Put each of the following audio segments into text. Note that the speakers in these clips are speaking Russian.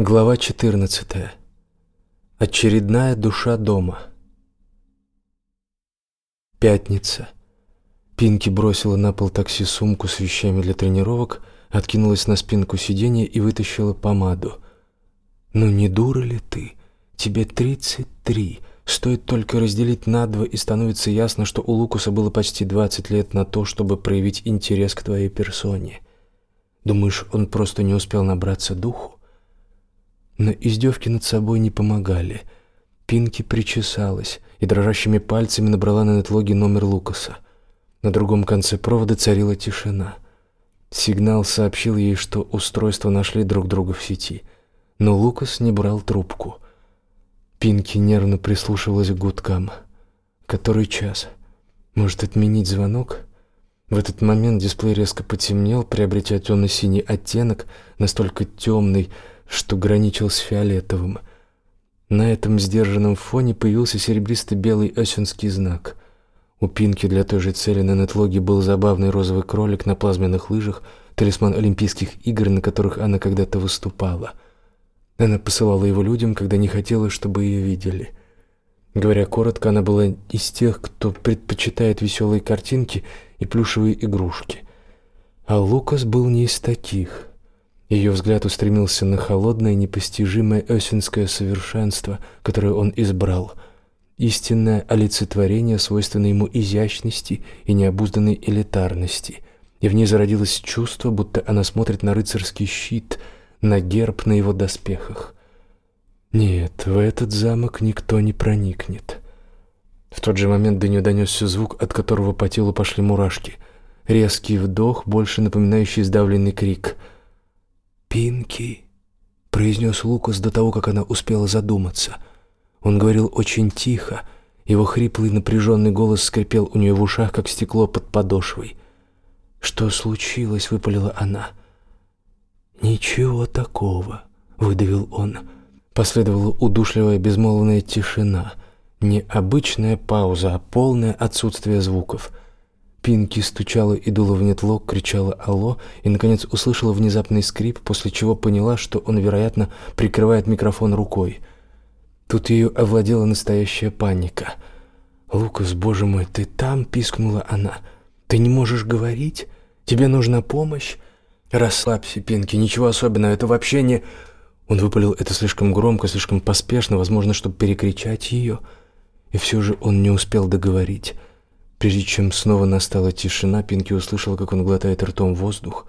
Глава 14. Очередная душа дома. Пятница. Пинки бросила на пол такси сумку с вещами для тренировок, откинулась на спинку сиденья и вытащила помаду. «Ну не дура ли ты? Тебе 33. Стоит только разделить на два, и становится ясно, что у Лукуса было почти 20 лет на то, чтобы проявить интерес к твоей персоне. Думаешь, он просто не успел набраться духу? Но издевки над собой не помогали. Пинки причесалась и дрожащими пальцами набрала на нетлоге номер Лукаса. На другом конце провода царила тишина. Сигнал сообщил ей, что устройства нашли друг друга в сети, но Лукас не брал трубку. Пинки нервно прислушивалась к гудкам. Который час? Может, отменить звонок? В этот момент дисплей резко потемнел, приобретя темно-синий оттенок, настолько темный, что граничил с фиолетовым. На этом сдержанном фоне появился серебристо-белый осенский знак. У Пинки для той же цели на нетлоге был забавный розовый кролик на плазменных лыжах, талисман Олимпийских игр, на которых она когда-то выступала. Она посылала его людям, когда не хотела, чтобы ее видели. Говоря коротко, она была из тех, кто предпочитает веселые картинки и плюшевые игрушки. А Лукас был не из таких. Ее взгляд устремился на холодное, непостижимое осенское совершенство, которое он избрал. Истинное олицетворение, свойственное ему изящности и необузданной элитарности. И в ней зародилось чувство, будто она смотрит на рыцарский щит, на герб на его доспехах. Нет, в этот замок никто не проникнет. В тот же момент до нее донесся звук, от которого по телу пошли мурашки. Резкий вдох, больше напоминающий сдавленный крик — «Пинки», — произнес Лукас до того, как она успела задуматься. Он говорил очень тихо, его хриплый напряженный голос скрипел у нее в ушах, как стекло под подошвой. «Что случилось?» — выпалила она. «Ничего такого», — выдавил он. Последовала удушливая безмолвная тишина. Не обычная пауза, а полное отсутствие звуков — Пинки стучала и дула в нетлок, кричала «Алло!» и, наконец, услышала внезапный скрип, после чего поняла, что он, вероятно, прикрывает микрофон рукой. Тут ее овладела настоящая паника. «Лукас, боже мой, ты там?» — пискнула она. «Ты не можешь говорить? Тебе нужна помощь?» «Расслабься, Пинки, ничего особенного, это вообще не...» Он выпалил это слишком громко, слишком поспешно, возможно, чтобы перекричать ее. И все же он не успел договорить. Прежде чем снова настала тишина, Пинки услышала, как он глотает ртом воздух.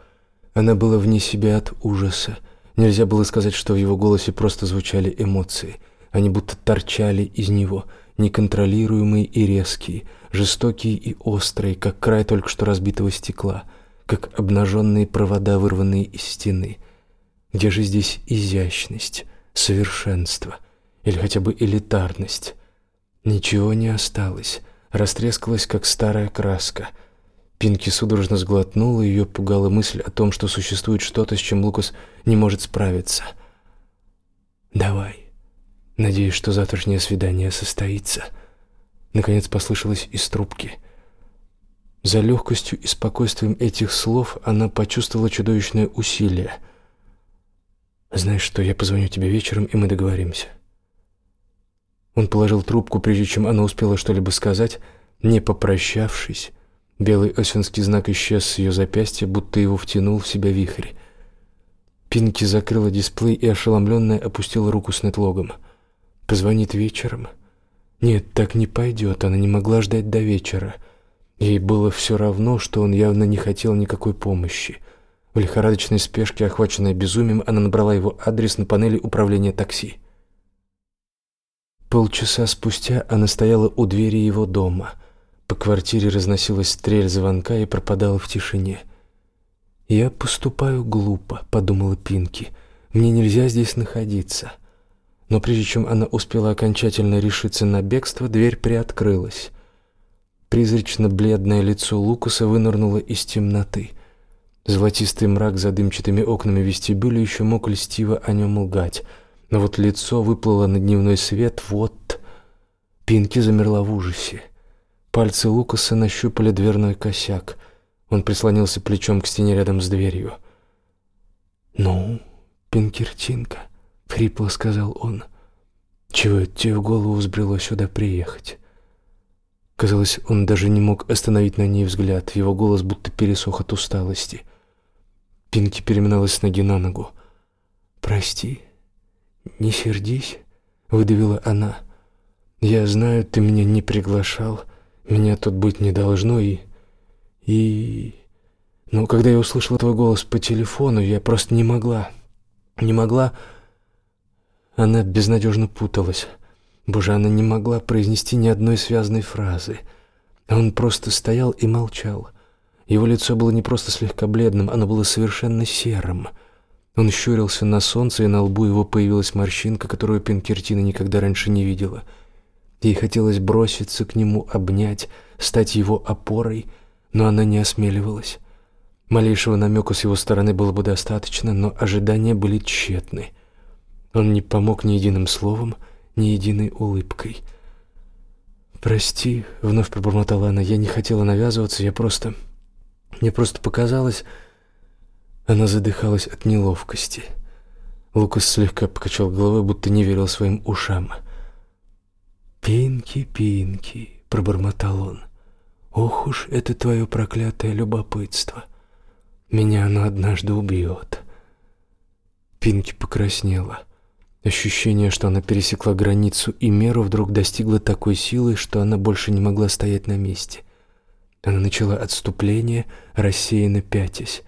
Она была вне себя от ужаса. Нельзя было сказать, что в его голосе просто звучали эмоции. Они будто торчали из него, неконтролируемые и резкие, жестокие и острые, как край только что разбитого стекла, как обнаженные провода, вырванные из стены. Где же здесь изящность, совершенство или хотя бы элитарность? Ничего не осталось растрескалась, как старая краска. Пинки судорожно сглотнула, ее пугала мысль о том, что существует что-то, с чем Лукас не может справиться. «Давай. Надеюсь, что завтрашнее свидание состоится». Наконец послышалось из трубки. За легкостью и спокойствием этих слов она почувствовала чудовищное усилие. «Знаешь что, я позвоню тебе вечером, и мы договоримся». Он положил трубку, прежде чем она успела что-либо сказать, не попрощавшись. Белый осенский знак исчез с ее запястья, будто его втянул в себя вихрь. Пинки закрыла дисплей и ошеломленная опустила руку с нетлогом. Позвонит вечером? Нет, так не пойдет. Она не могла ждать до вечера. Ей было все равно, что он явно не хотел никакой помощи. В лихорадочной спешке, охваченная безумием, она набрала его адрес на панели управления такси. Полчаса спустя она стояла у двери его дома. По квартире разносилась стрель звонка и пропадала в тишине. «Я поступаю глупо», — подумала Пинки. «Мне нельзя здесь находиться». Но прежде чем она успела окончательно решиться на бегство, дверь приоткрылась. Призрачно-бледное лицо Лукаса вынырнуло из темноты. Золотистый мрак за дымчатыми окнами вестибюля еще мог льстиво о нем лгать — но вот лицо выплыло на дневной свет, вот... Пинки замерла в ужасе. Пальцы Лукаса нащупали дверной косяк. Он прислонился плечом к стене рядом с дверью. «Ну, Пинкертинка», —— хрипло сказал он. «Чего это тебе в голову взбрело сюда приехать?» Казалось, он даже не мог остановить на ней взгляд. Его голос будто пересох от усталости. Пинки переминалась с ноги на ногу. «Прости, не сердись», — выдавила она. «Я знаю, ты меня не приглашал, меня тут быть не должно, и... и... Но когда я услышала твой голос по телефону, я просто не могла, не могла...» Она безнадежно путалась. Боже, она не могла произнести ни одной связной фразы. Он просто стоял и молчал. Его лицо было не просто слегка бледным, оно было совершенно серым. Он щурился на солнце, и на лбу его появилась морщинка, которую Пинкертина никогда раньше не видела. Ей хотелось броситься к нему, обнять, стать его опорой, но она не осмеливалась. Малейшего намека с его стороны было бы достаточно, но ожидания были тщетны. Он не помог ни единым словом, ни единой улыбкой. «Прости», — вновь пробормотала она, — «я не хотела навязываться, я просто... Мне просто показалось...» Она задыхалась от неловкости. Лукас слегка покачал головой, будто не верил своим ушам. «Пинки, Пинки», — пробормотал он, — «ох уж это твое проклятое любопытство. Меня оно однажды убьет». Пинки покраснела. Ощущение, что она пересекла границу и меру, вдруг достигло такой силы, что она больше не могла стоять на месте. Она начала отступление, рассеянно пятясь,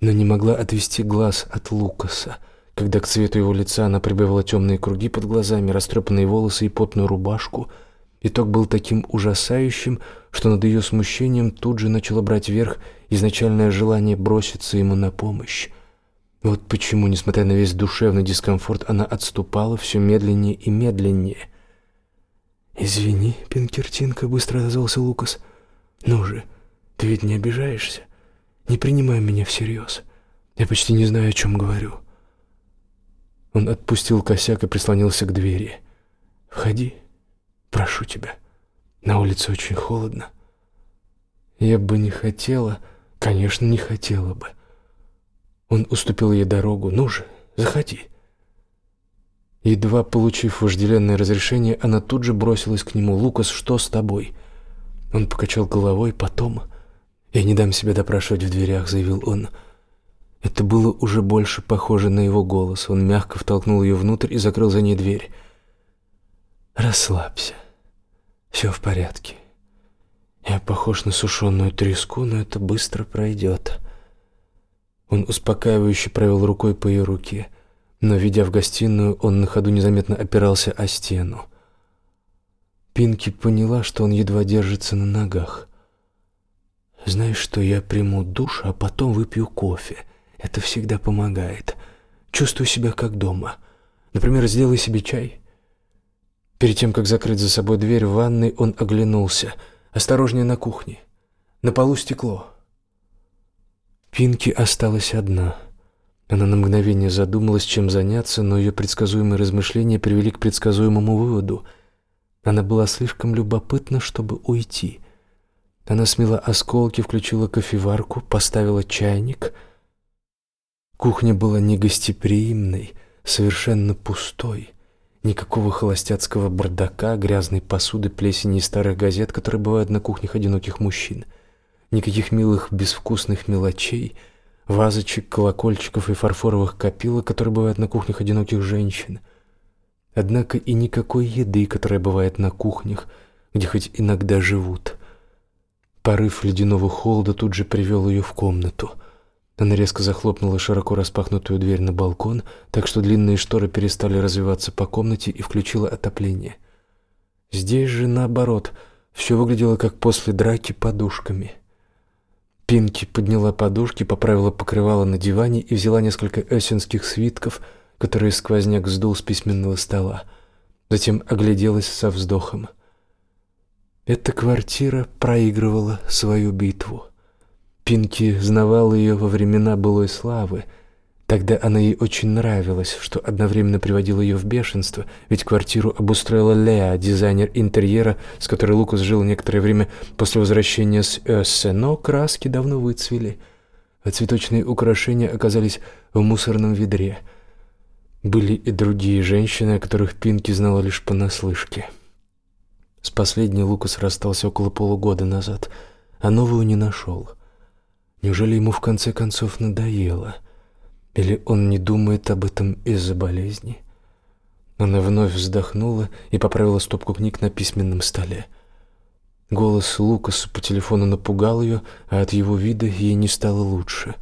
но не могла отвести глаз от Лукаса. Когда к цвету его лица она прибавила темные круги под глазами, растрепанные волосы и потную рубашку, итог был таким ужасающим, что над ее смущением тут же начало брать верх изначальное желание броситься ему на помощь. Вот почему, несмотря на весь душевный дискомфорт, она отступала все медленнее и медленнее. «Извини, Пинкертинка», — быстро отозвался Лукас. «Ну же, ты ведь не обижаешься? Не принимай меня всерьез. Я почти не знаю, о чем говорю». Он отпустил косяк и прислонился к двери. «Входи, прошу тебя. На улице очень холодно». «Я бы не хотела, конечно, не хотела бы». Он уступил ей дорогу. «Ну же, заходи». Едва получив вожделенное разрешение, она тут же бросилась к нему. «Лукас, что с тобой?» Он покачал головой, потом... «Я не дам себя допрашивать в дверях», — заявил он. Это было уже больше похоже на его голос. Он мягко втолкнул ее внутрь и закрыл за ней дверь. «Расслабься. Все в порядке. Я похож на сушеную треску, но это быстро пройдет». Он успокаивающе провел рукой по ее руке, но, ведя в гостиную, он на ходу незаметно опирался о стену. Пинки поняла, что он едва держится на ногах. «Знаешь что, я приму душ, а потом выпью кофе. Это всегда помогает. Чувствую себя как дома. Например, сделай себе чай». Перед тем, как закрыть за собой дверь в ванной, он оглянулся. «Осторожнее на кухне. На полу стекло». Пинки осталась одна. Она на мгновение задумалась, чем заняться, но ее предсказуемые размышления привели к предсказуемому выводу. Она была слишком любопытна, чтобы уйти. Она смела осколки, включила кофеварку, поставила чайник. Кухня была негостеприимной, совершенно пустой. Никакого холостяцкого бардака, грязной посуды, плесени и старых газет, которые бывают на кухнях одиноких мужчин — никаких милых безвкусных мелочей, вазочек, колокольчиков и фарфоровых копилок, которые бывают на кухнях одиноких женщин. Однако и никакой еды, которая бывает на кухнях, где хоть иногда живут. Порыв ледяного холода тут же привел ее в комнату. Она резко захлопнула широко распахнутую дверь на балкон, так что длинные шторы перестали развиваться по комнате и включила отопление. Здесь же, наоборот, все выглядело как после драки подушками — Пинки подняла подушки, поправила покрывало на диване и взяла несколько эссенских свитков, которые сквозняк сдул с письменного стола. Затем огляделась со вздохом. Эта квартира проигрывала свою битву. Пинки знавала ее во времена былой славы — Тогда она ей очень нравилась, что одновременно приводило ее в бешенство, ведь квартиру обустроила Леа, дизайнер интерьера, с которой Лукас жил некоторое время после возвращения с Эссе, но краски давно выцвели, а цветочные украшения оказались в мусорном ведре. Были и другие женщины, о которых Пинки знала лишь понаслышке. С последней Лукас расстался около полугода назад, а новую не нашел. Неужели ему в конце концов надоело? Или он не думает об этом из-за болезни? Она вновь вздохнула и поправила стопку книг на письменном столе. Голос Лукаса по телефону напугал ее, а от его вида ей не стало лучше.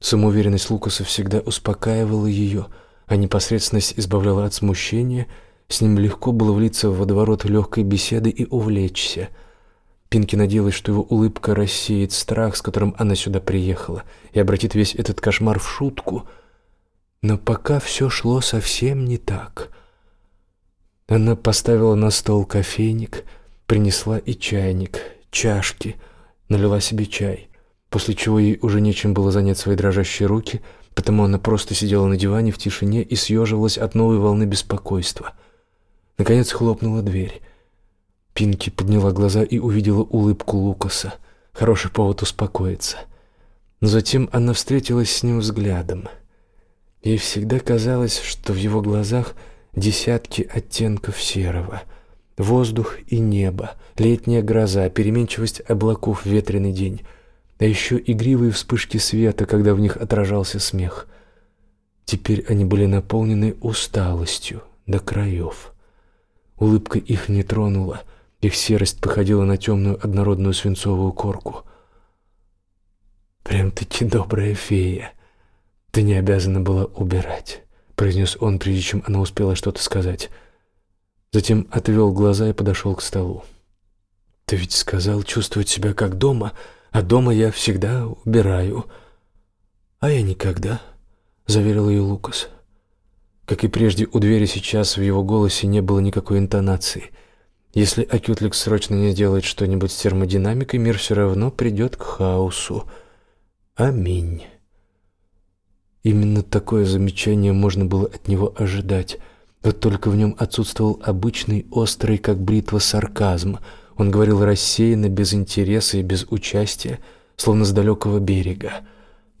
Самоуверенность Лукаса всегда успокаивала ее, а непосредственность избавляла от смущения. С ним легко было влиться в водоворот легкой беседы и увлечься. Пинки надеялась, что его улыбка рассеет страх, с которым она сюда приехала, и обратит весь этот кошмар в шутку. Но пока все шло совсем не так. Она поставила на стол кофейник — Принесла и чайник, чашки, налила себе чай, после чего ей уже нечем было занять свои дрожащие руки, потому она просто сидела на диване в тишине и съеживалась от новой волны беспокойства. Наконец хлопнула дверь. Пинки подняла глаза и увидела улыбку Лукаса. Хороший повод успокоиться. Но затем она встретилась с ним взглядом. Ей всегда казалось, что в его глазах десятки оттенков серого — Воздух и небо, летняя гроза, переменчивость облаков в ветреный день, а еще игривые вспышки света, когда в них отражался смех. Теперь они были наполнены усталостью до краев. Улыбка их не тронула, их серость походила на темную однородную свинцовую корку. «Прям-таки добрая фея. Ты не обязана была убирать», — произнес он, прежде чем она успела что-то сказать. Затем отвел глаза и подошел к столу. «Ты ведь сказал чувствовать себя как дома, а дома я всегда убираю». «А я никогда», — заверил ее Лукас. Как и прежде, у двери сейчас в его голосе не было никакой интонации. Если Акютлик срочно не сделает что-нибудь с термодинамикой, мир все равно придет к хаосу. Аминь. Именно такое замечание можно было от него ожидать — вот только в нем отсутствовал обычный острый, как бритва, сарказм. Он говорил рассеянно, без интереса и без участия, словно с далекого берега.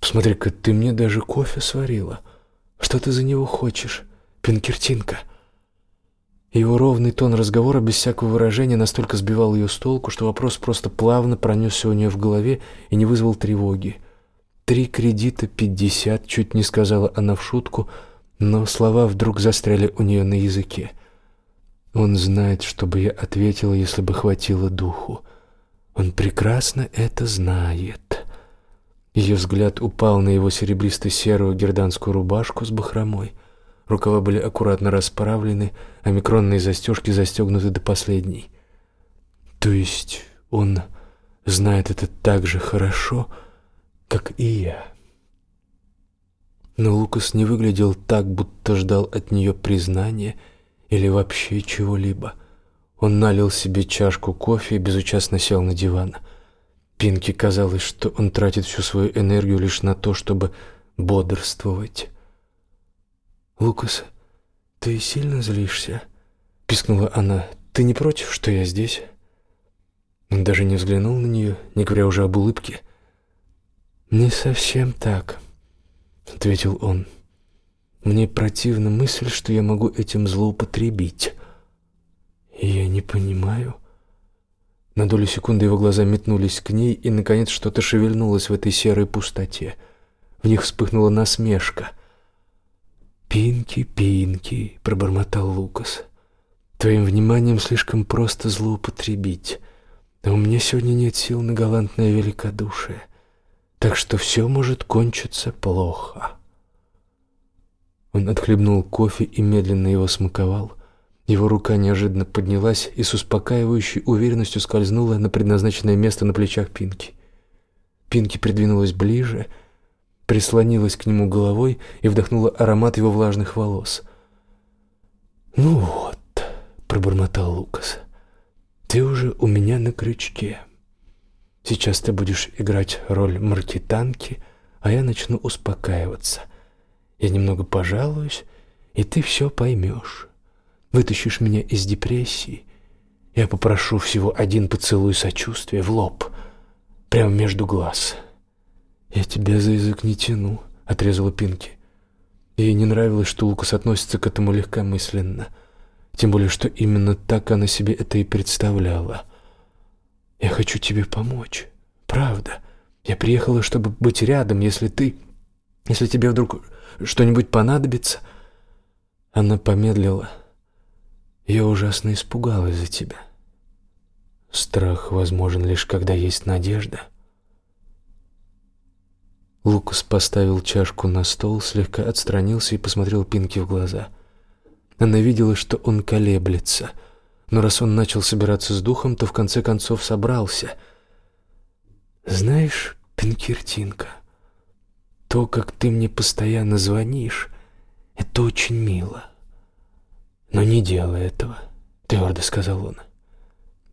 «Посмотри-ка, ты мне даже кофе сварила. Что ты за него хочешь, Пинкертинка?» Его ровный тон разговора без всякого выражения настолько сбивал ее с толку, что вопрос просто плавно пронесся у нее в голове и не вызвал тревоги. «Три кредита, пятьдесят», — чуть не сказала она в шутку — но слова вдруг застряли у нее на языке. Он знает, что бы я ответила, если бы хватило духу. Он прекрасно это знает. Ее взгляд упал на его серебристо-серую герданскую рубашку с бахромой. Рукава были аккуратно расправлены, а микронные застежки застегнуты до последней. То есть он знает это так же хорошо, как и я. Но Лукас не выглядел так, будто ждал от нее признания или вообще чего-либо. Он налил себе чашку кофе и безучастно сел на диван. Пинке казалось, что он тратит всю свою энергию лишь на то, чтобы бодрствовать. «Лукас, ты сильно злишься?» — пискнула она. «Ты не против, что я здесь?» Он даже не взглянул на нее, не говоря уже об улыбке. «Не совсем так», — ответил он. «Мне противна мысль, что я могу этим злоупотребить. Я не понимаю». На долю секунды его глаза метнулись к ней, и, наконец, что-то шевельнулось в этой серой пустоте. В них вспыхнула насмешка. «Пинки, Пинки», — пробормотал Лукас. «Твоим вниманием слишком просто злоупотребить, а у меня сегодня нет сил на галантное великодушие так что все может кончиться плохо. Он отхлебнул кофе и медленно его смаковал. Его рука неожиданно поднялась и с успокаивающей уверенностью скользнула на предназначенное место на плечах Пинки. Пинки придвинулась ближе, прислонилась к нему головой и вдохнула аромат его влажных волос. «Ну вот», — пробормотал Лукас, — «ты уже у меня на крючке». Сейчас ты будешь играть роль маркетанки, а я начну успокаиваться. Я немного пожалуюсь, и ты все поймешь. Вытащишь меня из депрессии. Я попрошу всего один поцелуй сочувствия в лоб, прямо между глаз. Я тебя за язык не тяну, отрезала Пинки. Ей не нравилось, что Лукас относится к этому легкомысленно. Тем более, что именно так она себе это и представляла. «Я хочу тебе помочь. Правда. Я приехала, чтобы быть рядом, если ты... Если тебе вдруг что-нибудь понадобится...» Она помедлила. «Я ужасно испугалась за тебя. Страх возможен лишь, когда есть надежда». Лукас поставил чашку на стол, слегка отстранился и посмотрел Пинки в глаза. Она видела, что он колеблется, но раз он начал собираться с духом, то в конце концов собрался. «Знаешь, Пинкертинка, то, как ты мне постоянно звонишь, это очень мило. Но не делай этого», — твердо сказал он.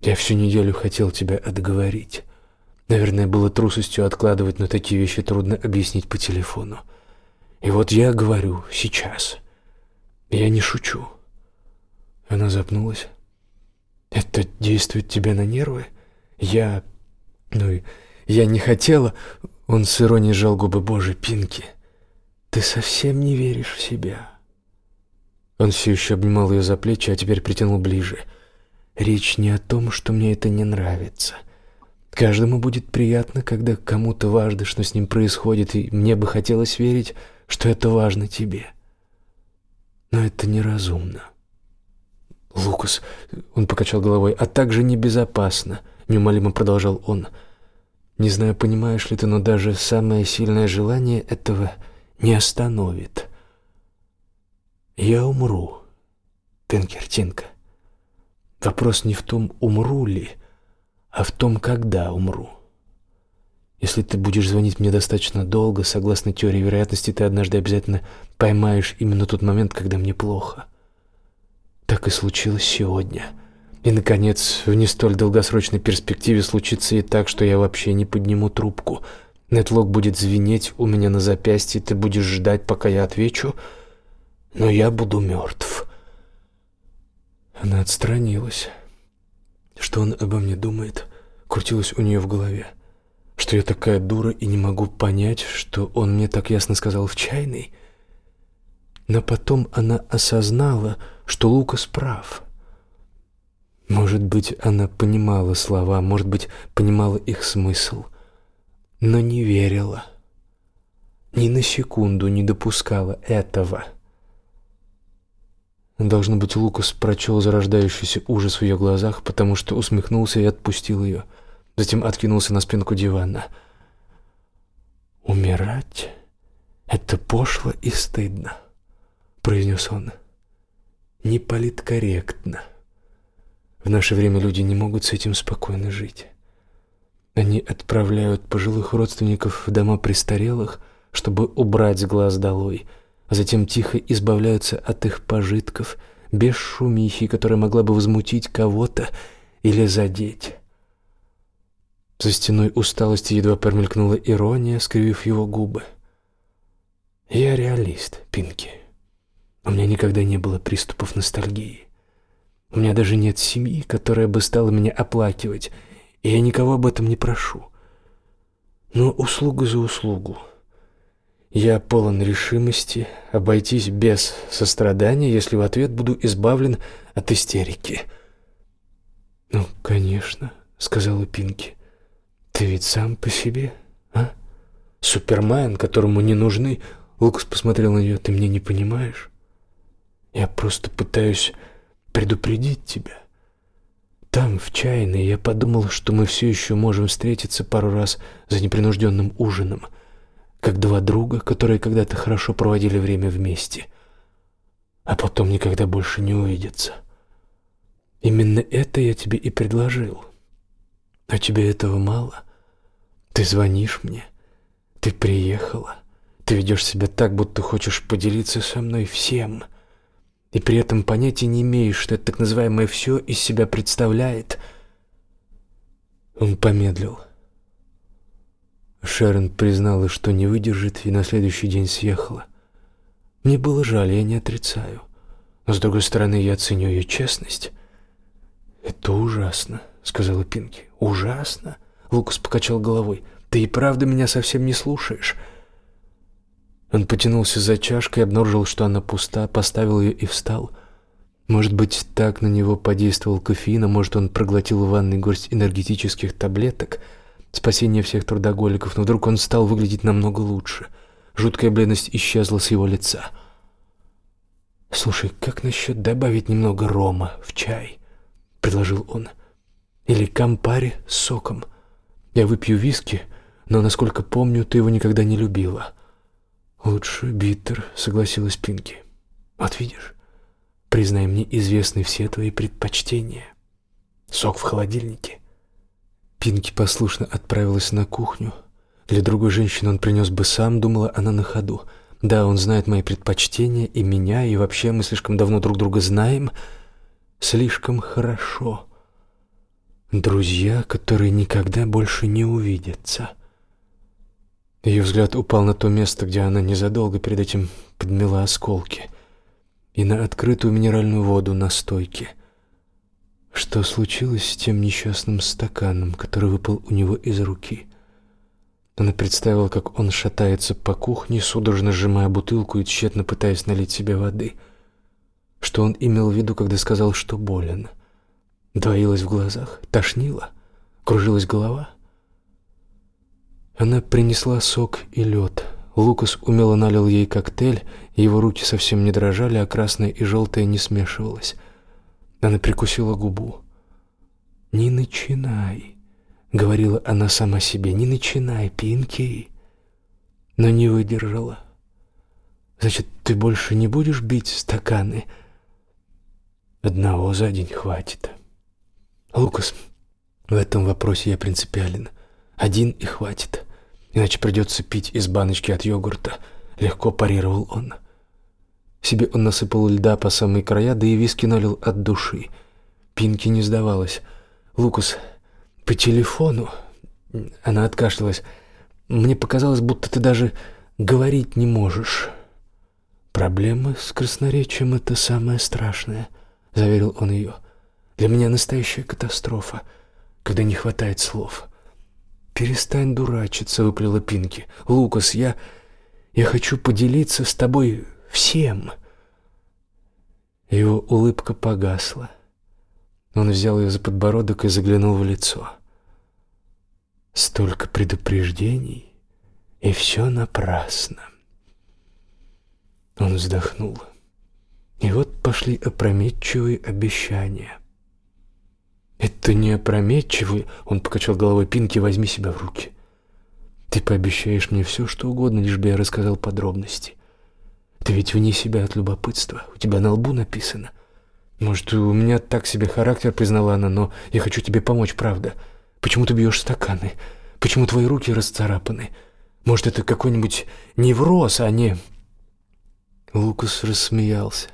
«Я всю неделю хотел тебя отговорить». Наверное, было трусостью откладывать, но такие вещи трудно объяснить по телефону. И вот я говорю сейчас. Я не шучу. Она запнулась. Это действует тебе на нервы? Я... Ну, я не хотела... Он с иронией сжал губы. Боже, Пинки, ты совсем не веришь в себя. Он все еще обнимал ее за плечи, а теперь притянул ближе. Речь не о том, что мне это не нравится. — Каждому будет приятно, когда кому-то важно, что с ним происходит, и мне бы хотелось верить, что это важно тебе. Но это неразумно. Лукас, он покачал головой, а также небезопасно, неумолимо продолжал он. Не знаю, понимаешь ли ты, но даже самое сильное желание этого не остановит. Я умру, Пинкертинка. Вопрос не в том, умру ли, а в том, когда умру. Если ты будешь звонить мне достаточно долго, согласно теории вероятности, ты однажды обязательно поймаешь именно тот момент, когда мне плохо. Так и случилось сегодня. И, наконец, в не столь долгосрочной перспективе случится и так, что я вообще не подниму трубку. Нетлог будет звенеть у меня на запястье, ты будешь ждать, пока я отвечу, но я буду мертв. Она отстранилась. Что он обо мне думает, крутилось у нее в голове. Что я такая дура и не могу понять, что он мне так ясно сказал в чайной. Но потом она осознала, что Лукас прав. Может быть, она понимала слова, может быть, понимала их смысл, но не верила. Ни на секунду не допускала этого. Должно быть, Лукас прочел зарождающийся ужас в ее глазах, потому что усмехнулся и отпустил ее. Затем откинулся на спинку дивана. «Умирать — это пошло и стыдно», — произнес он. «Не политкорректно. В наше время люди не могут с этим спокойно жить. Они отправляют пожилых родственников в дома престарелых, чтобы убрать с глаз долой — затем тихо избавляются от их пожитков, без шумихи, которая могла бы возмутить кого-то или задеть. За стеной усталости едва промелькнула ирония, скривив его губы. «Я реалист, Пинки. У меня никогда не было приступов ностальгии. У меня даже нет семьи, которая бы стала меня оплакивать, и я никого об этом не прошу. Но услуга за услугу. Я полон решимости обойтись без сострадания, если в ответ буду избавлен от истерики. Ну, конечно, сказала Пинки. Ты ведь сам по себе, а? Супермен, которому не нужны. Лукас посмотрел на нее. Ты меня не понимаешь? Я просто пытаюсь предупредить тебя. Там, в чайной, я подумал, что мы все еще можем встретиться пару раз за непринужденным ужином — как два друга, которые когда-то хорошо проводили время вместе, а потом никогда больше не увидятся. Именно это я тебе и предложил. А тебе этого мало? Ты звонишь мне, ты приехала, ты ведешь себя так, будто хочешь поделиться со мной всем, и при этом понятия не имеешь, что это так называемое «все» из себя представляет. Он помедлил. Шерон признала, что не выдержит, и на следующий день съехала. Мне было жаль, я не отрицаю. Но, с другой стороны, я ценю ее честность. «Это ужасно», — сказала Пинки. «Ужасно?» — Лукас покачал головой. «Ты и правда меня совсем не слушаешь?» Он потянулся за чашкой, обнаружил, что она пуста, поставил ее и встал. Может быть, так на него подействовал кофеин, а может, он проглотил в ванной горсть энергетических таблеток, спасение всех трудоголиков, но вдруг он стал выглядеть намного лучше. Жуткая бледность исчезла с его лица. «Слушай, как насчет добавить немного рома в чай?» — предложил он. «Или кампари с соком. Я выпью виски, но, насколько помню, ты его никогда не любила». «Лучше биттер», — согласилась Пинки. «Вот видишь». Признай мне известны все твои предпочтения. Сок в холодильнике. Пинки послушно отправилась на кухню. Для другой женщины он принес бы сам, думала она на ходу. Да, он знает мои предпочтения и меня, и вообще мы слишком давно друг друга знаем. Слишком хорошо. Друзья, которые никогда больше не увидятся. Ее взгляд упал на то место, где она незадолго перед этим подмела осколки — и на открытую минеральную воду на стойке. Что случилось с тем несчастным стаканом, который выпал у него из руки? Она представила, как он шатается по кухне, судорожно сжимая бутылку и тщетно пытаясь налить себе воды. Что он имел в виду, когда сказал, что болен? Двоилось в глазах, тошнило, кружилась голова. Она принесла сок и лед. Лукас умело налил ей коктейль, его руки совсем не дрожали, а красное и желтое не смешивалось. Она прикусила губу. «Не начинай», — говорила она сама себе, — «не начинай, Пинки». Но не выдержала. «Значит, ты больше не будешь бить стаканы?» «Одного за день хватит». «Лукас, в этом вопросе я принципиален. Один и хватит, иначе придется пить из баночки от йогурта», — легко парировал он. Себе он насыпал льда по самые края, да и виски налил от души. Пинки не сдавалась. «Лукас, по телефону...» Она откашлялась. «Мне показалось, будто ты даже говорить не можешь». «Проблемы с красноречием — это самое страшное», — заверил он ее. «Для меня настоящая катастрофа, когда не хватает слов». «Перестань дурачиться», — выплела Пинки. «Лукас, я... я хочу поделиться с тобой всем. Его улыбка погасла. Он взял ее за подбородок и заглянул в лицо. Столько предупреждений, и все напрасно. Он вздохнул. И вот пошли опрометчивые обещания. «Это не опрометчивые», — он покачал головой Пинки, — «возьми себя в руки. Ты пообещаешь мне все, что угодно, лишь бы я рассказал подробности. Ты ведь вне себя от любопытства. У тебя на лбу написано. Может, у меня так себе характер, признала она, но я хочу тебе помочь, правда. Почему ты бьешь стаканы? Почему твои руки расцарапаны? Может, это какой-нибудь невроз, а не... Лукас рассмеялся.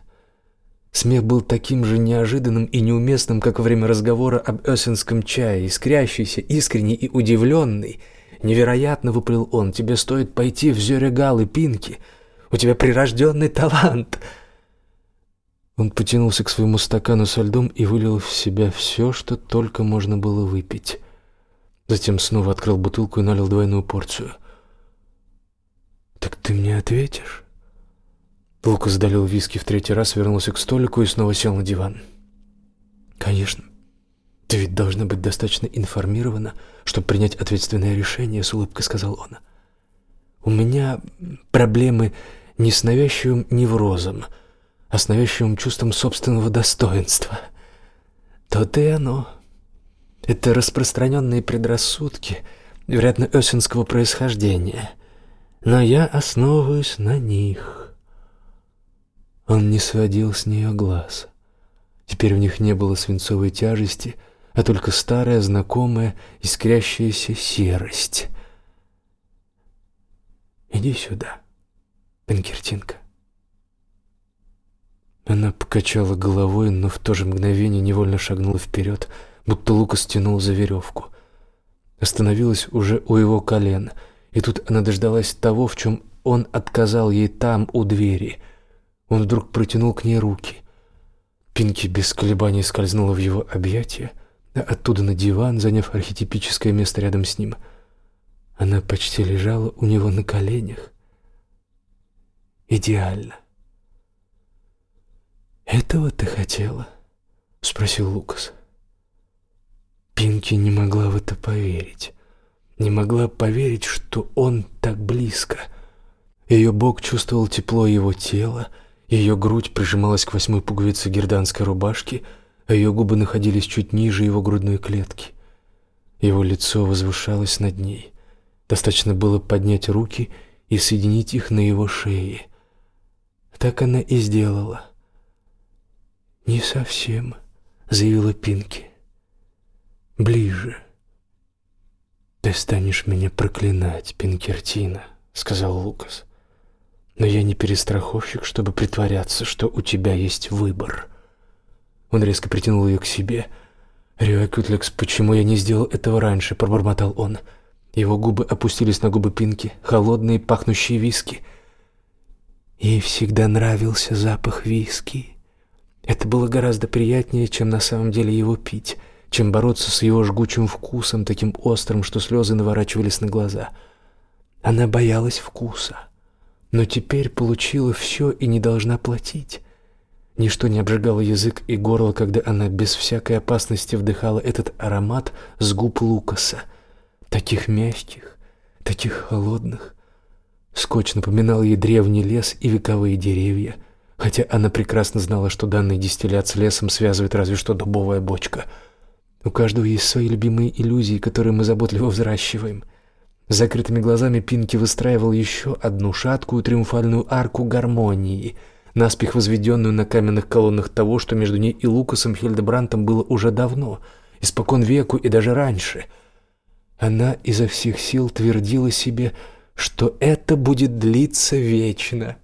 Смех был таким же неожиданным и неуместным, как во время разговора об эссенском чае, искрящийся, искренний и удивленный. Невероятно выплыл он. Тебе стоит пойти в Зёрегал и Пинки — у тебя прирожденный талант!» Он потянулся к своему стакану со льдом и вылил в себя все, что только можно было выпить. Затем снова открыл бутылку и налил двойную порцию. «Так ты мне ответишь?» Лукас долил виски в третий раз, вернулся к столику и снова сел на диван. «Конечно. Ты ведь должна быть достаточно информирована, чтобы принять ответственное решение», — с улыбкой сказал он. У меня проблемы не с навязчивым неврозом, а с навязчивым чувством собственного достоинства. То-то и оно. Это распространенные предрассудки, вероятно, осенского происхождения. Но я основываюсь на них. Он не сводил с нее глаз. Теперь в них не было свинцовой тяжести, а только старая, знакомая, искрящаяся серость. Иди сюда, Пенкертинка. Она покачала головой, но в то же мгновение невольно шагнула вперед, будто Лука стянул за веревку. Остановилась уже у его колен, и тут она дождалась того, в чем он отказал ей там, у двери. Он вдруг протянул к ней руки. Пинки без колебаний скользнула в его объятия, а оттуда на диван, заняв архетипическое место рядом с ним — она почти лежала у него на коленях. Идеально. «Этого ты хотела?» — спросил Лукас. Пинки не могла в это поверить. Не могла поверить, что он так близко. Ее бок чувствовал тепло его тела, ее грудь прижималась к восьмой пуговице герданской рубашки, а ее губы находились чуть ниже его грудной клетки. Его лицо возвышалось над ней. Достаточно было поднять руки и соединить их на его шее. Так она и сделала. «Не совсем», — заявила Пинки. «Ближе». «Ты станешь меня проклинать, Пинкертина», — сказал Лукас. «Но я не перестраховщик, чтобы притворяться, что у тебя есть выбор». Он резко притянул ее к себе. «Рюакютлекс, почему я не сделал этого раньше?» — пробормотал он. Его губы опустились на губы Пинки, холодные, пахнущие виски. Ей всегда нравился запах виски. Это было гораздо приятнее, чем на самом деле его пить, чем бороться с его жгучим вкусом, таким острым, что слезы наворачивались на глаза. Она боялась вкуса, но теперь получила все и не должна платить. Ничто не обжигало язык и горло, когда она без всякой опасности вдыхала этот аромат с губ Лукаса — таких мягких, таких холодных. Скотч напоминал ей древний лес и вековые деревья, хотя она прекрасно знала, что данный дистиллят с лесом связывает разве что дубовая бочка. У каждого есть свои любимые иллюзии, которые мы заботливо взращиваем. С закрытыми глазами Пинки выстраивал еще одну шаткую триумфальную арку гармонии, наспех возведенную на каменных колоннах того, что между ней и Лукасом Хильдебрантом было уже давно, испокон веку и даже раньше — она изо всех сил твердила себе, что это будет длиться вечно.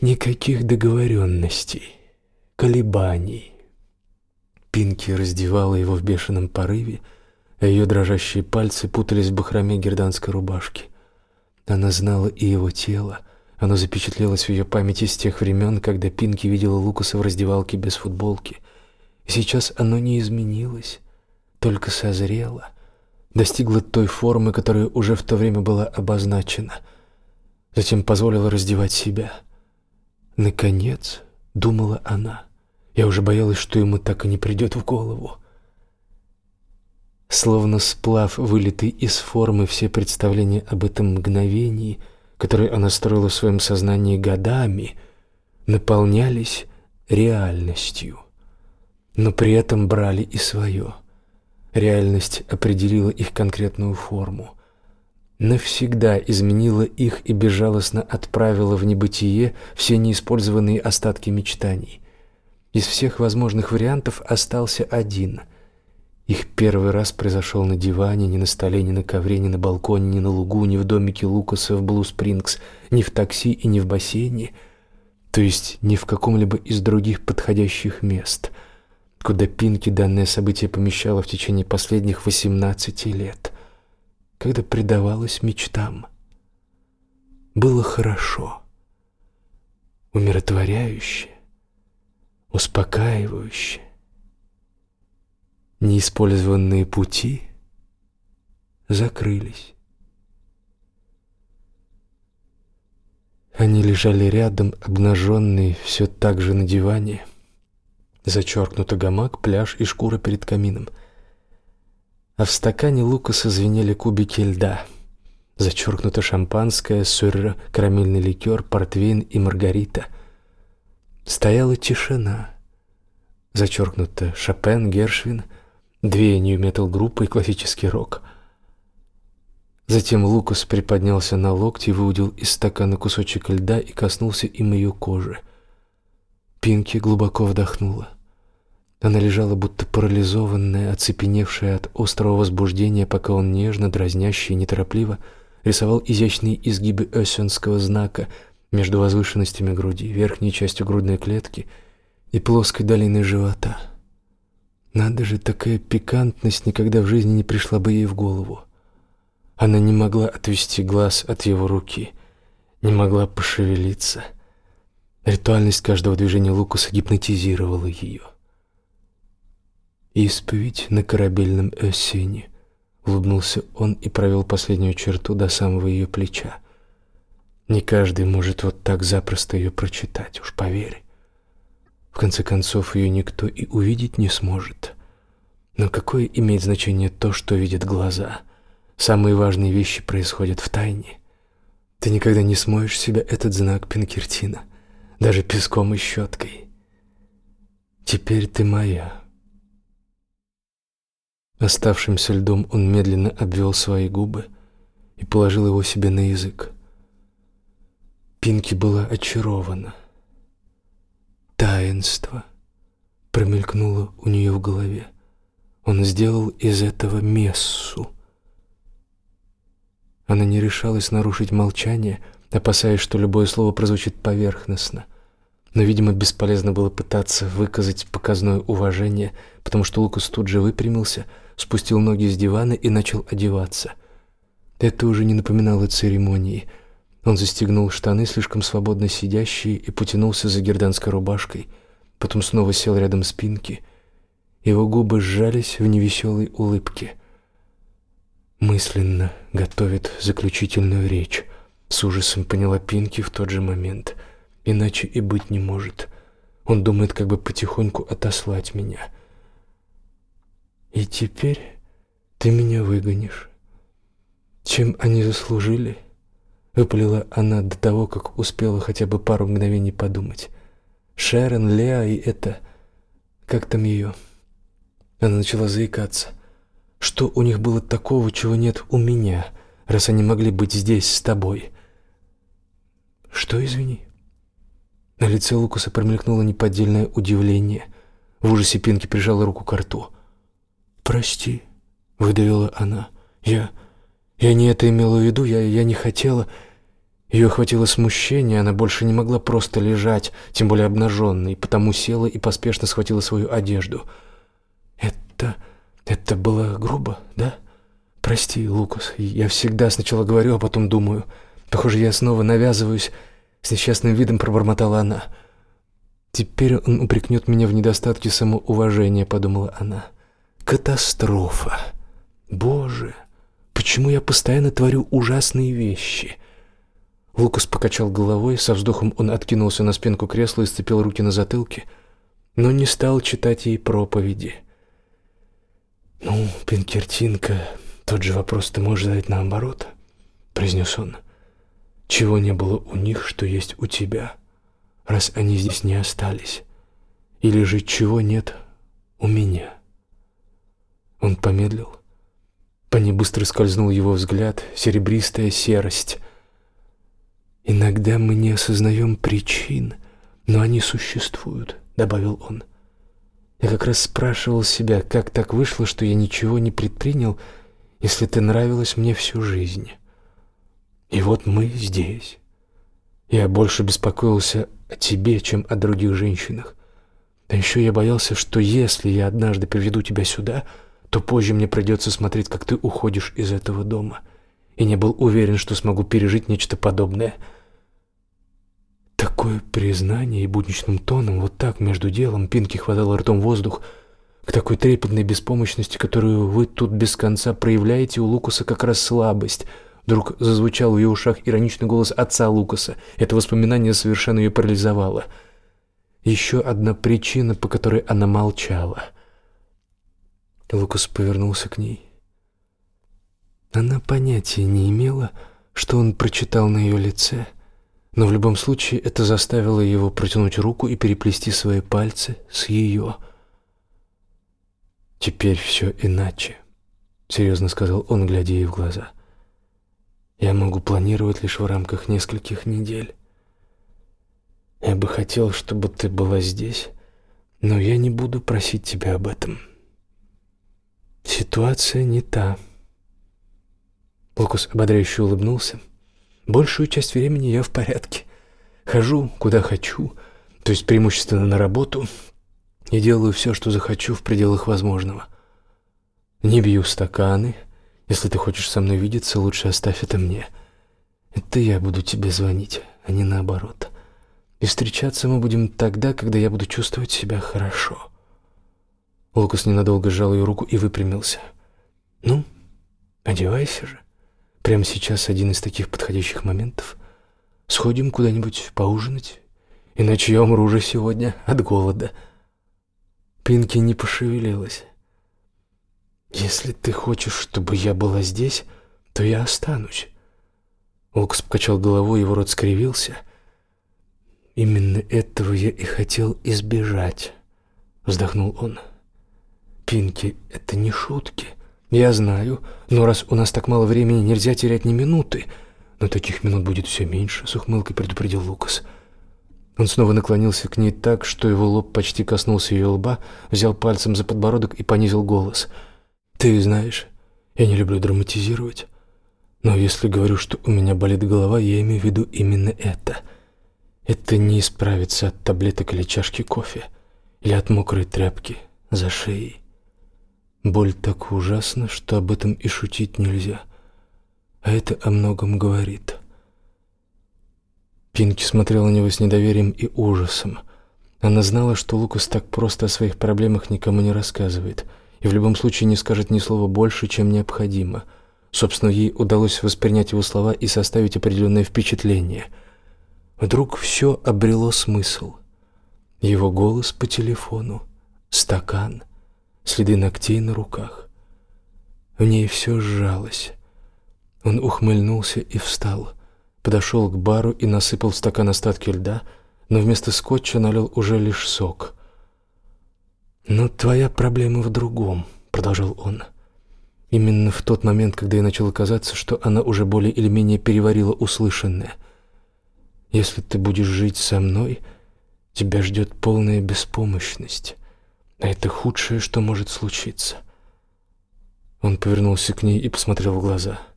Никаких договоренностей, колебаний. Пинки раздевала его в бешеном порыве, а ее дрожащие пальцы путались в бахроме герданской рубашки. Она знала и его тело, оно запечатлелось в ее памяти с тех времен, когда Пинки видела Лукаса в раздевалке без футболки. сейчас оно не изменилось только созрела, достигла той формы, которая уже в то время была обозначена, затем позволила раздевать себя. Наконец, думала она, я уже боялась, что ему так и не придет в голову. Словно сплав, вылитый из формы все представления об этом мгновении, которое она строила в своем сознании годами, наполнялись реальностью, но при этом брали и свое — Реальность определила их конкретную форму, навсегда изменила их и безжалостно отправила в небытие все неиспользованные остатки мечтаний. Из всех возможных вариантов остался один. Их первый раз произошел на диване, не на столе, не на ковре, не на балконе, не на лугу, не в домике Лукаса в Блу-Спрингс, не в такси и не в бассейне, то есть не в каком-либо из других подходящих мест — куда Пинки данное событие помещало в течение последних 18 лет, когда предавалась мечтам. Было хорошо, умиротворяюще, успокаивающе. Неиспользованные пути закрылись. Они лежали рядом, обнаженные, все так же на диване — Зачеркнуто гамак, пляж и шкура перед камином. А в стакане Лукаса звенели кубики льда. Зачеркнуто шампанское, сырро, карамельный ликер, портвейн и маргарита. Стояла тишина. Зачеркнуто Шопен, Гершвин, две нью-метал группы и классический рок. Затем Лукас приподнялся на локти, выудил из стакана кусочек льда и коснулся им ее кожи. Пинки глубоко вдохнула. Она лежала будто парализованная, оцепеневшая от острого возбуждения, пока он нежно, дразняще и неторопливо рисовал изящные изгибы эссенского знака между возвышенностями груди, верхней частью грудной клетки и плоской долиной живота. Надо же, такая пикантность никогда в жизни не пришла бы ей в голову. Она не могла отвести глаз от его руки, не могла пошевелиться. Ритуальность каждого движения Лукаса гипнотизировала ее. «Исповедь на корабельном Эссене», — улыбнулся он и провел последнюю черту до самого ее плеча. Не каждый может вот так запросто ее прочитать, уж поверь. В конце концов, ее никто и увидеть не сможет. Но какое имеет значение то, что видят глаза? Самые важные вещи происходят в тайне. Ты никогда не смоешь себя этот знак Пинкертина, даже песком и щеткой. Теперь ты моя. Оставшимся льдом он медленно обвел свои губы и положил его себе на язык. Пинки была очарована. Таинство промелькнуло у нее в голове. Он сделал из этого мессу. Она не решалась нарушить молчание, опасаясь, что любое слово прозвучит поверхностно. Но, видимо, бесполезно было пытаться выказать показное уважение, потому что Лукас тут же выпрямился, спустил ноги с дивана и начал одеваться. Это уже не напоминало церемонии. Он застегнул штаны, слишком свободно сидящие, и потянулся за герданской рубашкой, потом снова сел рядом с Пинки. Его губы сжались в невеселой улыбке — мысленно готовит заключительную речь. С ужасом поняла Пинки в тот же момент. Иначе и быть не может. Он думает, как бы потихоньку отослать меня. И теперь ты меня выгонишь. Чем они заслужили? Выпалила она до того, как успела хотя бы пару мгновений подумать. Шерон, Леа и это... Как там ее? Она начала заикаться. Что у них было такого, чего нет у меня, раз они могли быть здесь с тобой? Что, извини? На лице Лукаса промелькнуло неподдельное удивление. В ужасе Пинки прижала руку к рту. «Прости», — выдавила она. «Я... я не это имела в виду, я, я не хотела...» Ее охватило смущение, она больше не могла просто лежать, тем более обнаженной, потому села и поспешно схватила свою одежду. «Это... Это было грубо, да? Прости, Лукас, я всегда сначала говорю, а потом думаю. Похоже, я снова навязываюсь. С несчастным видом пробормотала она. Теперь он упрекнет меня в недостатке самоуважения, подумала она. Катастрофа. Боже, почему я постоянно творю ужасные вещи? Лукас покачал головой, со вздохом он откинулся на спинку кресла и сцепил руки на затылке, но не стал читать ей проповеди. «Ну, Пинкертинка, тот же вопрос ты можешь задать наоборот», — произнес он. «Чего не было у них, что есть у тебя, раз они здесь не остались? Или же чего нет у меня?» Он помедлил. По ней быстро скользнул его взгляд, серебристая серость. «Иногда мы не осознаем причин, но они существуют», — добавил он. — я как раз спрашивал себя, как так вышло, что я ничего не предпринял, если ты нравилась мне всю жизнь. И вот мы здесь. Я больше беспокоился о тебе, чем о других женщинах. А еще я боялся, что если я однажды приведу тебя сюда, то позже мне придется смотреть, как ты уходишь из этого дома. И не был уверен, что смогу пережить нечто подобное — Такое признание и будничным тоном, вот так, между делом, Пинки хватала ртом воздух, к такой трепетной беспомощности, которую вы тут без конца проявляете, у Лукаса как раз слабость. Вдруг зазвучал в ее ушах ироничный голос отца Лукаса. Это воспоминание совершенно ее парализовало. Еще одна причина, по которой она молчала. Лукас повернулся к ней. Она понятия не имела, что он прочитал на ее лице — но в любом случае это заставило его протянуть руку и переплести свои пальцы с ее. «Теперь все иначе», — серьезно сказал он, глядя ей в глаза. «Я могу планировать лишь в рамках нескольких недель. Я бы хотел, чтобы ты была здесь, но я не буду просить тебя об этом. Ситуация не та». Лукус ободряюще улыбнулся. Большую часть времени я в порядке. Хожу, куда хочу, то есть преимущественно на работу, и делаю все, что захочу в пределах возможного. Не бью стаканы. Если ты хочешь со мной видеться, лучше оставь это мне. Это я буду тебе звонить, а не наоборот. И встречаться мы будем тогда, когда я буду чувствовать себя хорошо. Лукас ненадолго сжал ее руку и выпрямился. «Ну, одевайся же. Прямо сейчас один из таких подходящих моментов. Сходим куда-нибудь поужинать? Иначе я умру уже сегодня от голода». Пинки не пошевелилась. «Если ты хочешь, чтобы я была здесь, то я останусь». Лукас покачал головой, его рот скривился. «Именно этого я и хотел избежать», — вздохнул он. «Пинки, это не шутки. Я знаю, но раз у нас так мало времени, нельзя терять ни минуты. Но таких минут будет все меньше», — с ухмылкой предупредил Лукас. Он снова наклонился к ней так, что его лоб почти коснулся ее лба, взял пальцем за подбородок и понизил голос. «Ты знаешь, я не люблю драматизировать, но если говорю, что у меня болит голова, я имею в виду именно это. Это не исправится от таблеток или чашки кофе, или от мокрой тряпки за шеей. Боль так ужасна, что об этом и шутить нельзя, а это о многом говорит». Пинки смотрела на него с недоверием и ужасом. Она знала, что Лукас так просто о своих проблемах никому не рассказывает и в любом случае не скажет ни слова больше, чем необходимо. Собственно, ей удалось воспринять его слова и составить определенное впечатление. Вдруг все обрело смысл. Его голос по телефону, стакан, следы ногтей на руках. В ней все сжалось. Он ухмыльнулся и встал подошел к бару и насыпал в стакан остатки льда, но вместо скотча налил уже лишь сок. «Но твоя проблема в другом», — продолжал он. «Именно в тот момент, когда ей начало казаться, что она уже более или менее переварила услышанное. Если ты будешь жить со мной, тебя ждет полная беспомощность, а это худшее, что может случиться». Он повернулся к ней и посмотрел в глаза. «Я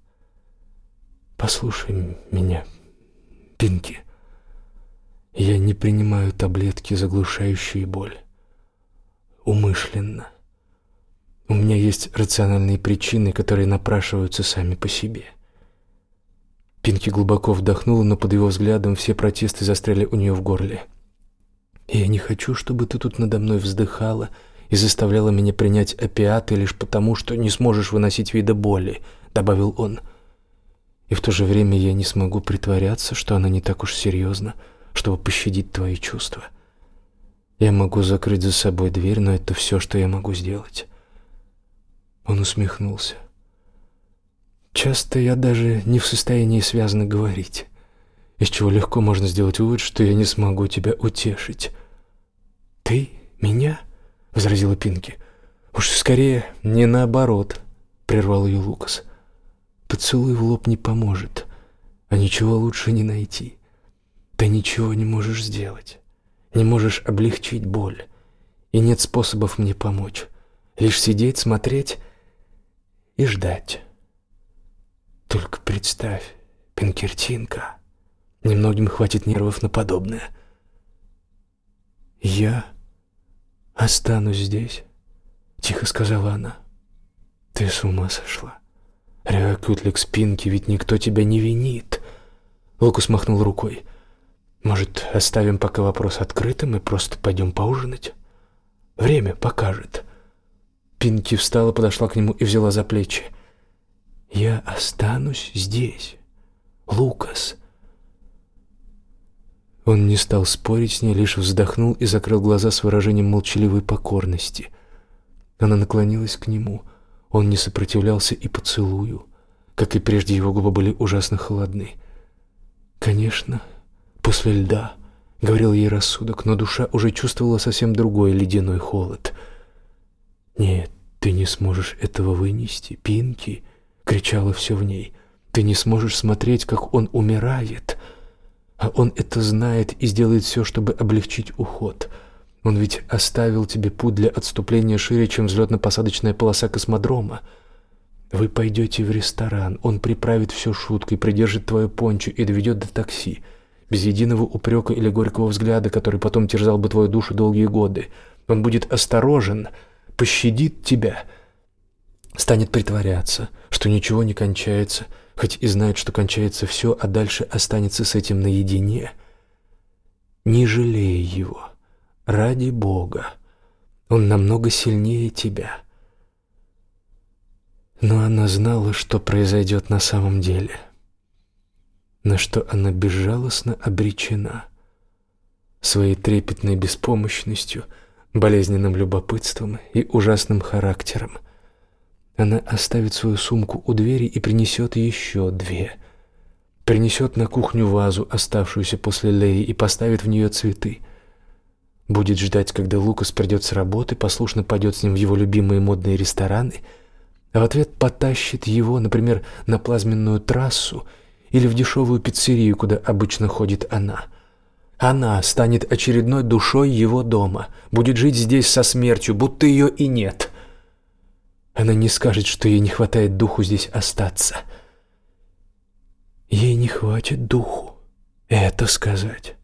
Послушай меня, Пинки. Я не принимаю таблетки, заглушающие боль. Умышленно. У меня есть рациональные причины, которые напрашиваются сами по себе. Пинки глубоко вдохнула, но под его взглядом все протесты застряли у нее в горле. «Я не хочу, чтобы ты тут надо мной вздыхала и заставляла меня принять опиаты лишь потому, что не сможешь выносить вида боли», — добавил он. — и в то же время я не смогу притворяться, что она не так уж серьезна, чтобы пощадить твои чувства. Я могу закрыть за собой дверь, но это все, что я могу сделать. Он усмехнулся. Часто я даже не в состоянии связно говорить, из чего легко можно сделать вывод, что я не смогу тебя утешить. Ты меня? возразила Пинки. Уж скорее не наоборот, прервал ее Лукас. Поцелуй в лоб не поможет, а ничего лучше не найти. Ты ничего не можешь сделать, не можешь облегчить боль, и нет способов мне помочь. Лишь сидеть, смотреть и ждать. Только представь, Пинкертинка, немногим хватит нервов на подобное. Я останусь здесь, тихо сказала она. Ты с ума сошла? Рякутлик спинки, ведь никто тебя не винит. Лукус махнул рукой. Может, оставим пока вопрос открытым и просто пойдем поужинать? Время покажет. Пинки встала, подошла к нему и взяла за плечи. Я останусь здесь. Лукас. Он не стал спорить с ней, лишь вздохнул и закрыл глаза с выражением молчаливой покорности. Она наклонилась к нему. Он не сопротивлялся и поцелую. Как и прежде, его губы были ужасно холодны. «Конечно, после льда», — говорил ей рассудок, но душа уже чувствовала совсем другой ледяной холод. «Нет, ты не сможешь этого вынести, Пинки!» — кричало все в ней. «Ты не сможешь смотреть, как он умирает!» А он это знает и сделает все, чтобы облегчить уход. Он ведь оставил тебе путь для отступления шире, чем взлетно-посадочная полоса космодрома. Вы пойдете в ресторан, он приправит все шуткой, придержит твою пончо и доведет до такси, без единого упрека или горького взгляда, который потом терзал бы твою душу долгие годы. Он будет осторожен, пощадит тебя, станет притворяться, что ничего не кончается, хоть и знает, что кончается все, а дальше останется с этим наедине. Не жалей его. Ради Бога. Он намного сильнее тебя. Но она знала, что произойдет на самом деле. на что она безжалостно обречена. Своей трепетной беспомощностью, болезненным любопытством и ужасным характером. Она оставит свою сумку у двери и принесет еще две. Принесет на кухню вазу, оставшуюся после Леи, и поставит в нее цветы. Будет ждать, когда Лукас придет с работы, послушно пойдет с ним в его любимые модные рестораны, а в ответ потащит его, например, на плазменную трассу или в дешевую пиццерию, куда обычно ходит она. Она станет очередной душой его дома, будет жить здесь со смертью, будто ее и нет. Она не скажет, что ей не хватает духу здесь остаться. Ей не хватит духу это сказать.